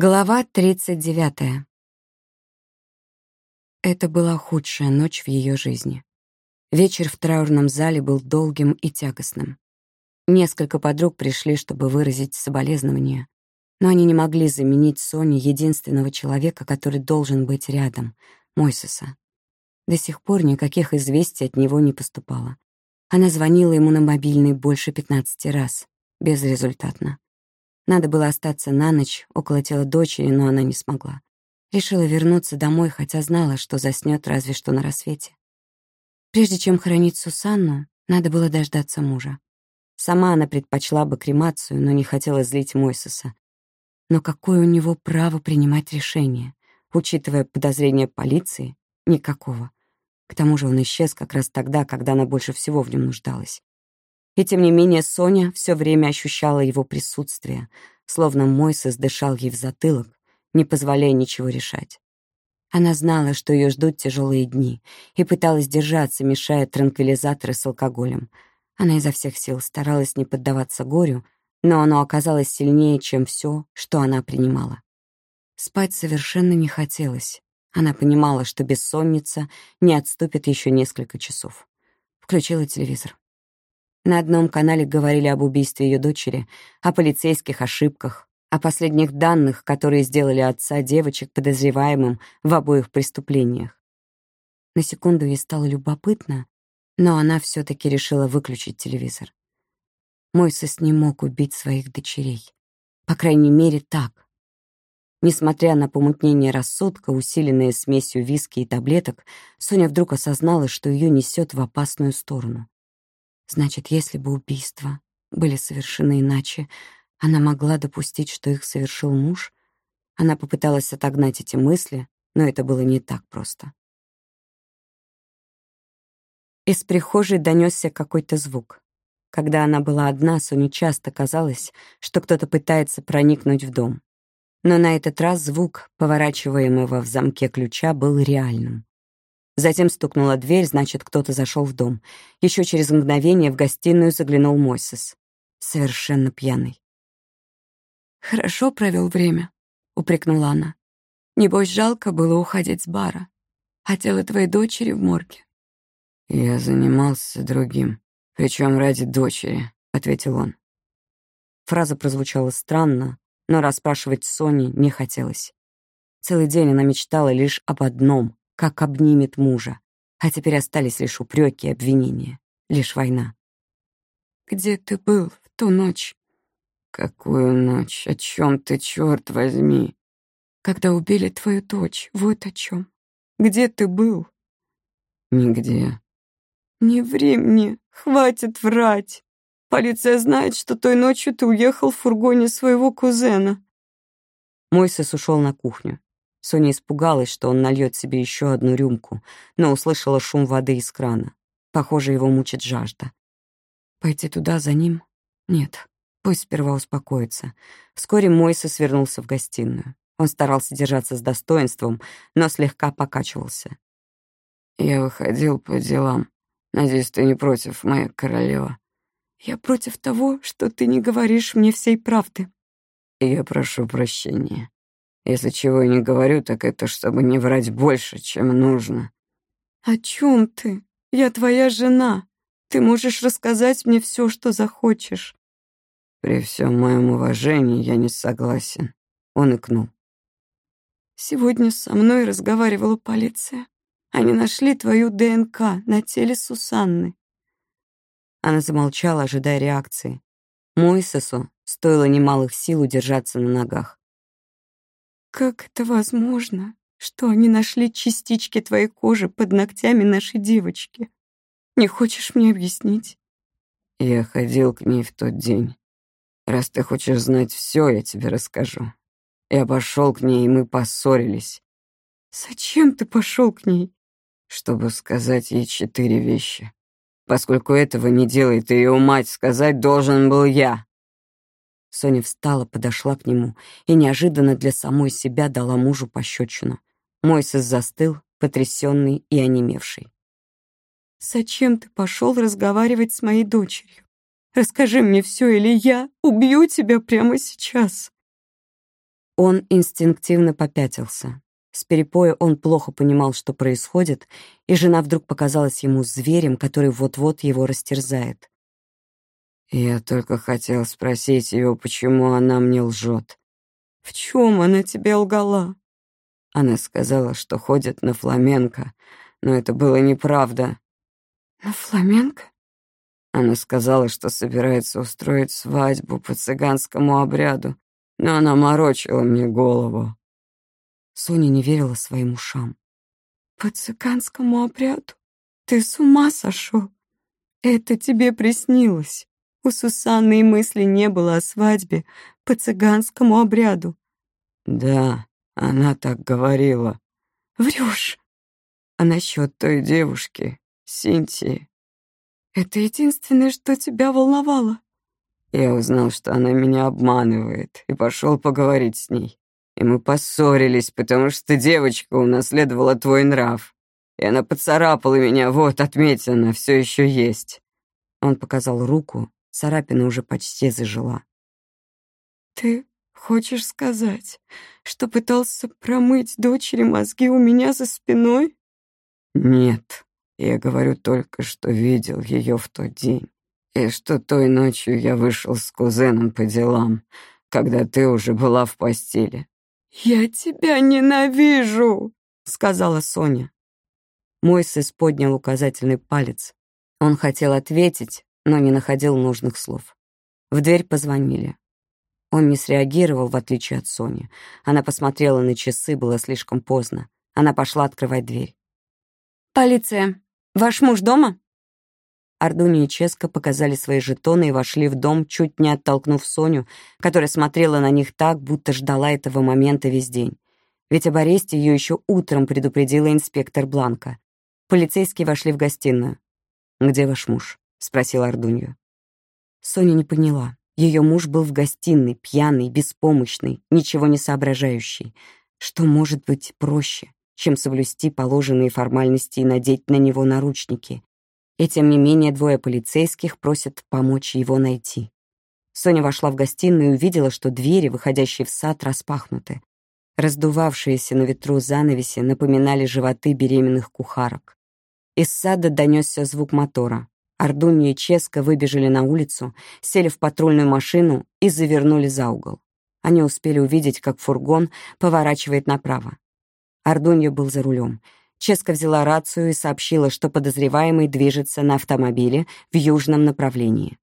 Глава 39. Это была худшая ночь в ее жизни. Вечер в траурном зале был долгим и тягостным. Несколько подруг пришли, чтобы выразить соболезнования, но они не могли заменить Соне единственного человека, который должен быть рядом — Мойсеса. До сих пор никаких известий от него не поступало. Она звонила ему на мобильный больше 15 раз, безрезультатно. Надо было остаться на ночь около тела дочери, но она не смогла. Решила вернуться домой, хотя знала, что заснёт разве что на рассвете. Прежде чем хоронить Сусанну, надо было дождаться мужа. Сама она предпочла бы кремацию, но не хотела злить Мойсеса. Но какое у него право принимать решение? Учитывая подозрения полиции, никакого. К тому же он исчез как раз тогда, когда она больше всего в нем нуждалась. И тем не менее Соня все время ощущала его присутствие, словно Мойсес дышал ей в затылок, не позволяя ничего решать. Она знала, что ее ждут тяжелые дни, и пыталась держаться, мешая транквилизаторы с алкоголем. Она изо всех сил старалась не поддаваться горю, но оно оказалось сильнее, чем все, что она принимала. Спать совершенно не хотелось. Она понимала, что бессонница не отступит еще несколько часов. Включила телевизор. На одном канале говорили об убийстве ее дочери, о полицейских ошибках, о последних данных, которые сделали отца девочек подозреваемым в обоих преступлениях. На секунду ей стало любопытно, но она все таки решила выключить телевизор. Мойсес не мог убить своих дочерей. По крайней мере, так. Несмотря на помутнение рассудка, усиленное смесью виски и таблеток, Соня вдруг осознала, что ее несет в опасную сторону. Значит, если бы убийства были совершены иначе, она могла допустить, что их совершил муж? Она попыталась отогнать эти мысли, но это было не так просто. Из прихожей донесся какой-то звук. Когда она была одна, Соне часто казалось, что кто-то пытается проникнуть в дом. Но на этот раз звук, поворачиваемого в замке ключа, был реальным. Затем стукнула дверь, значит, кто-то зашел в дом. Еще через мгновение в гостиную заглянул Мойсес. Совершенно пьяный. «Хорошо провел время», — упрекнула она. «Небось, жалко было уходить с бара. А тело твоей дочери в морге». «Я занимался другим, причем ради дочери», — ответил он. Фраза прозвучала странно, но расспрашивать Сони не хотелось. Целый день она мечтала лишь об одном как обнимет мужа. А теперь остались лишь упреки и обвинения. Лишь война. «Где ты был в ту ночь?» «Какую ночь? О чем ты, черт возьми?» «Когда убили твою дочь, вот о чем. Где ты был?» «Нигде». «Не ври мне, хватит врать. Полиция знает, что той ночью ты уехал в фургоне своего кузена». Мойсес ушел на кухню. Соня испугалась, что он нальет себе еще одну рюмку, но услышала шум воды из крана. Похоже, его мучит жажда. Пойти туда за ним? Нет, пусть сперва успокоится. Вскоре Мойса свернулся в гостиную. Он старался держаться с достоинством, но слегка покачивался. «Я выходил по делам. Надеюсь, ты не против, моя королева?» «Я против того, что ты не говоришь мне всей правды». «Я прошу прощения. Если чего и не говорю, так это чтобы не врать больше, чем нужно. О чем ты? Я твоя жена. Ты можешь рассказать мне все, что захочешь. При всем моем уважении я не согласен. Он икнул. Сегодня со мной разговаривала полиция. Они нашли твою ДНК на теле Сусанны. Она замолчала, ожидая реакции. Мойсесу стоило немалых сил удержаться на ногах. Как это возможно, что они нашли частички твоей кожи под ногтями нашей девочки? Не хочешь мне объяснить? Я ходил к ней в тот день. Раз ты хочешь знать все, я тебе расскажу. Я пошел к ней, и мы поссорились. Зачем ты пошел к ней? Чтобы сказать ей четыре вещи. Поскольку этого не делает ее мать, сказать должен был я. Соня встала, подошла к нему и неожиданно для самой себя дала мужу пощечину. Мойсес застыл, потрясенный и онемевший. «Зачем ты пошел разговаривать с моей дочерью? Расскажи мне все, или я убью тебя прямо сейчас!» Он инстинктивно попятился. С перепоя он плохо понимал, что происходит, и жена вдруг показалась ему зверем, который вот-вот его растерзает. «Я только хотел спросить ее, почему она мне лжет». «В чем она тебе лгала?» Она сказала, что ходит на фламенко, но это было неправда. «На фламенко?» Она сказала, что собирается устроить свадьбу по цыганскому обряду, но она морочила мне голову. Соня не верила своим ушам. «По цыганскому обряду? Ты с ума сошел? Это тебе приснилось. У Сусанны и мысли не было о свадьбе по цыганскому обряду». «Да, она так говорила». «Врешь». «А насчет той девушки, Синтии?» «Это единственное, что тебя волновало». Я узнал, что она меня обманывает, и пошел поговорить с ней. И мы поссорились, потому что девочка унаследовала твой нрав. И она поцарапала меня, вот, отметина, все еще есть. Он показал руку, царапина уже почти зажила. «Ты хочешь сказать, что пытался промыть дочери мозги у меня за спиной?» «Нет, я говорю только, что видел ее в тот день и что той ночью я вышел с кузеном по делам, когда ты уже была в постели». «Я тебя ненавижу», — сказала Соня. Мойсес поднял указательный палец. Он хотел ответить, но не находил нужных слов. В дверь позвонили. Он не среагировал, в отличие от Сони. Она посмотрела на часы, было слишком поздно. Она пошла открывать дверь. «Полиция! Ваш муж дома?» Ардуни и Ческа показали свои жетоны и вошли в дом, чуть не оттолкнув Соню, которая смотрела на них так, будто ждала этого момента весь день. Ведь об аресте ее еще утром предупредила инспектор Бланка. Полицейские вошли в гостиную. «Где ваш муж?» — спросила Ардунью. Соня не поняла. Ее муж был в гостиной, пьяный, беспомощный, ничего не соображающий. Что может быть проще, чем соблюсти положенные формальности и надеть на него наручники? И тем не менее двое полицейских просят помочь его найти. Соня вошла в гостиную и увидела, что двери, выходящие в сад, распахнуты. Раздувавшиеся на ветру занавеси напоминали животы беременных кухарок. Из сада донесся звук мотора. Ардунья и Ческа выбежали на улицу, сели в патрульную машину и завернули за угол. Они успели увидеть, как фургон поворачивает направо. Ардунья был за рулем — Ческа взяла рацию и сообщила, что подозреваемый движется на автомобиле в южном направлении.